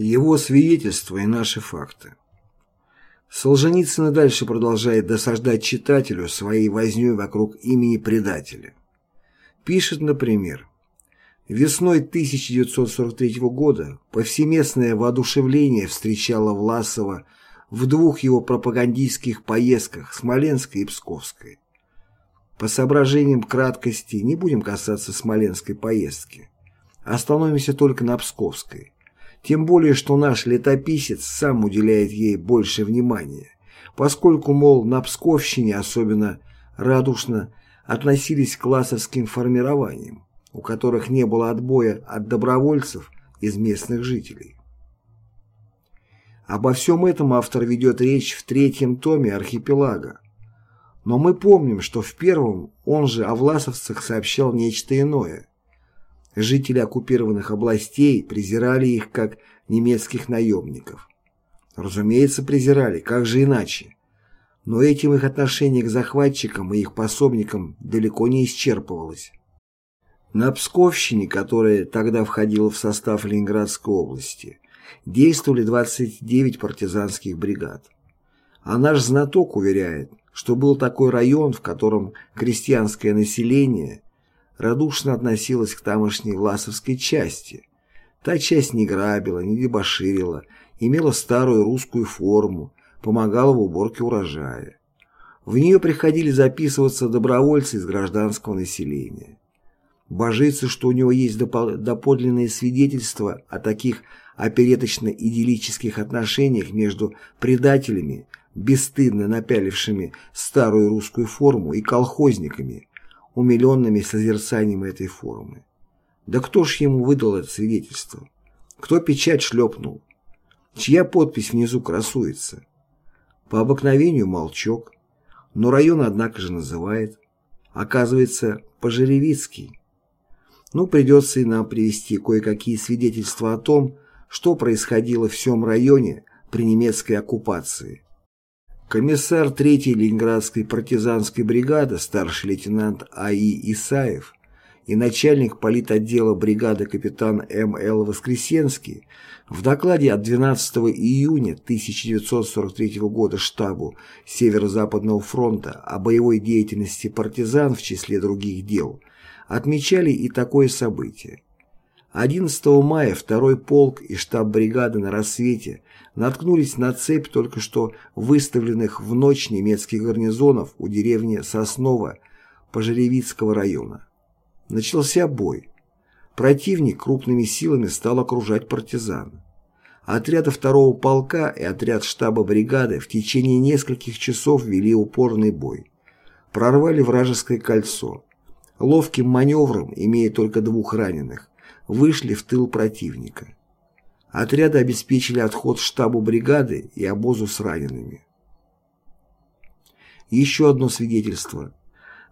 Его свидетельства и наши факты. Солженицын дальше продолжает досаждать читателю своей вознёй вокруг имени предателя. Пишет, например, Весной 1943 года повсеместное воодушевление встречало Власова в двух его пропагандистских поездках Смоленской и Псковской. По соображениям краткости не будем касаться Смоленской поездки. Остановимся только на Псковской. Тем более, что наш летописец сам уделяет ей больше внимания, поскольку, мол, на Псковщине особенно радушно относились к классовским формированиям у которых не было отбоя от добровольцев из местных жителей. Обо всем этом автор ведет речь в третьем томе «Архипелага». Но мы помним, что в первом он же о власовцах сообщал нечто иное. Жители оккупированных областей презирали их как немецких наемников. Разумеется, презирали, как же иначе. Но этим их отношение к захватчикам и их пособникам далеко не исчерпывалось. На Псковщине, которая тогда входила в состав Ленинградской области, действовали 29 партизанских бригад. А наш знаток уверяет, что был такой район, в котором крестьянское население радушно относилось к тамошней Власовской части. Та часть не грабила, не дебоширила, имела старую русскую форму, помогала в уборке урожая. В нее приходили записываться добровольцы из гражданского населения божится, что у него есть доподлинные свидетельства о таких опереточно-идиллических отношениях между предателями, бесстыдно напялившими старую русскую форму, и колхозниками, умиленными созерцанием этой формы. Да кто ж ему выдал это свидетельство? Кто печать шлепнул? Чья подпись внизу красуется? По обыкновению молчок, но район, однако же, называет. Оказывается, Пожеревицкий. Ну, придется и нам привести кое-какие свидетельства о том, что происходило в всем районе при немецкой оккупации. Комиссар 3-й Ленинградской партизанской бригады старший лейтенант А.И. Исаев и начальник политотдела бригады капитан М.Л. Воскресенский в докладе от 12 июня 1943 года штабу Северо-Западного фронта о боевой деятельности партизан в числе других дел – отмечали и такое событие. 11 мая второй полк и штаб бригады на рассвете наткнулись на цепь только что выставленных в ночь немецких гарнизонов у деревни Соснова Пожеревицкого района. Начался бой. Противник крупными силами стал окружать партизан. Отряды второго полка и отряд штаба бригады в течение нескольких часов вели упорный бой. Прорвали вражеское кольцо ловким маневром, имея только двух раненых, вышли в тыл противника. Отряды обеспечили отход штабу бригады и обозу с ранеными. Еще одно свидетельство.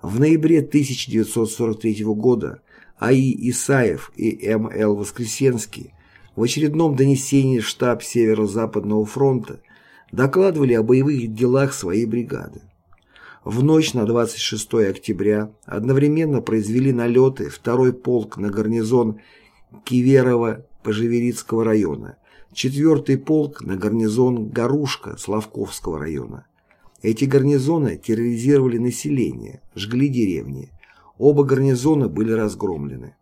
В ноябре 1943 года А.И. Исаев и М.Л. Воскресенский в очередном донесении штаб Северо-Западного фронта докладывали о боевых делах своей бригады. В ночь на 26 октября одновременно произвели налеты второй полк на гарнизон Киверова-Пожеверицкого района, четвертый полк на гарнизон Гарушка Славковского района. Эти гарнизоны терроризировали население, жгли деревни. Оба гарнизона были разгромлены.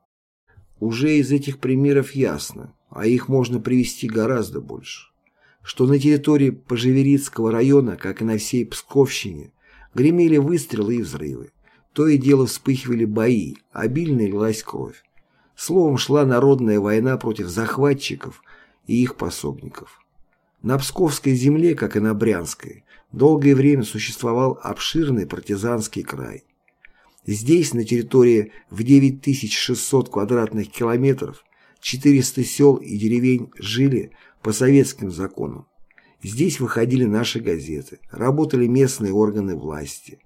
Уже из этих примеров ясно, а их можно привести гораздо больше, что на территории Пожеверицкого района, как и на всей Псковщине, Гремели выстрелы и взрывы. То и дело вспыхивали бои, обильно лилась кровь. Словом, шла народная война против захватчиков и их пособников. На Псковской земле, как и на Брянской, долгое время существовал обширный партизанский край. Здесь, на территории в 9600 квадратных километров, 400 сел и деревень жили по советским законам. Здесь выходили наши газеты, работали местные органы власти,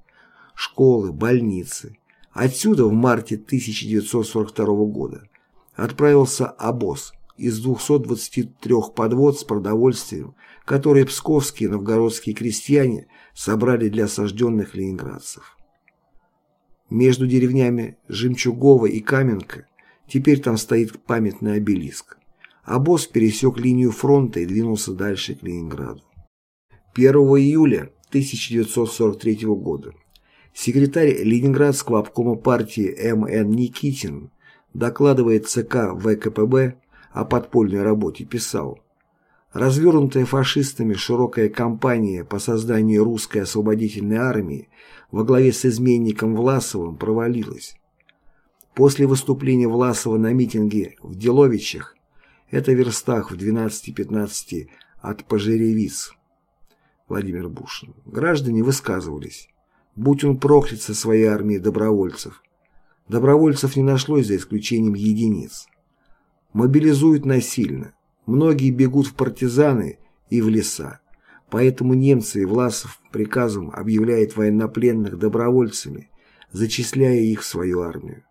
школы, больницы. Отсюда в марте 1942 года отправился обоз из 223 подвод с продовольствием, которые псковские и новгородские крестьяне собрали для осажденных ленинградцев. Между деревнями Жемчугова и Каменка теперь там стоит памятный обелиск. обоз пересек линию фронта и двинулся дальше к Ленинграду. 1 июля 1943 года секретарь Ленинградского обкома партии М.Н. Никитин, докладывая ЦК ВКПБ о подпольной работе, писал Развернутая фашистами широкая кампания по созданию русской освободительной армии во главе с изменником Власовым провалилась. После выступления Власова на митинге в Деловичах, это верстах в 12-15 от Пожеревиц, Владимир Бушин, граждане высказывались, будь он проклят со своей армией добровольцев. Добровольцев не нашлось за исключением единиц. Мобилизуют насильно. Многие бегут в партизаны и в леса. Поэтому немцы и Власов приказом объявляют военнопленных добровольцами, зачисляя их в свою армию.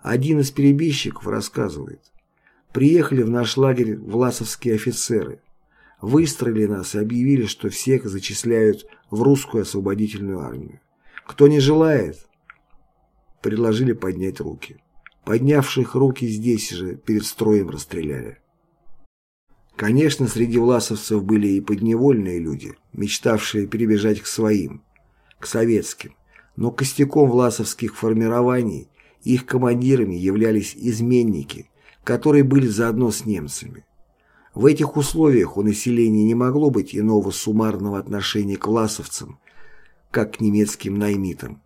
Один из перебежчиков рассказывает. Приехали в наш лагерь власовские офицеры. Выстроили нас и объявили, что всех зачисляют в русскую освободительную армию. Кто не желает, предложили поднять руки. Поднявших руки здесь же перед строем расстреляли. Конечно, среди власовцев были и подневольные люди, мечтавшие перебежать к своим, к советским, но костяком власовских формирований их командирами являлись изменники, которые были заодно с немцами. В этих условиях у населения не могло быть иного суммарного отношения к власовцам, как к немецким наймитам.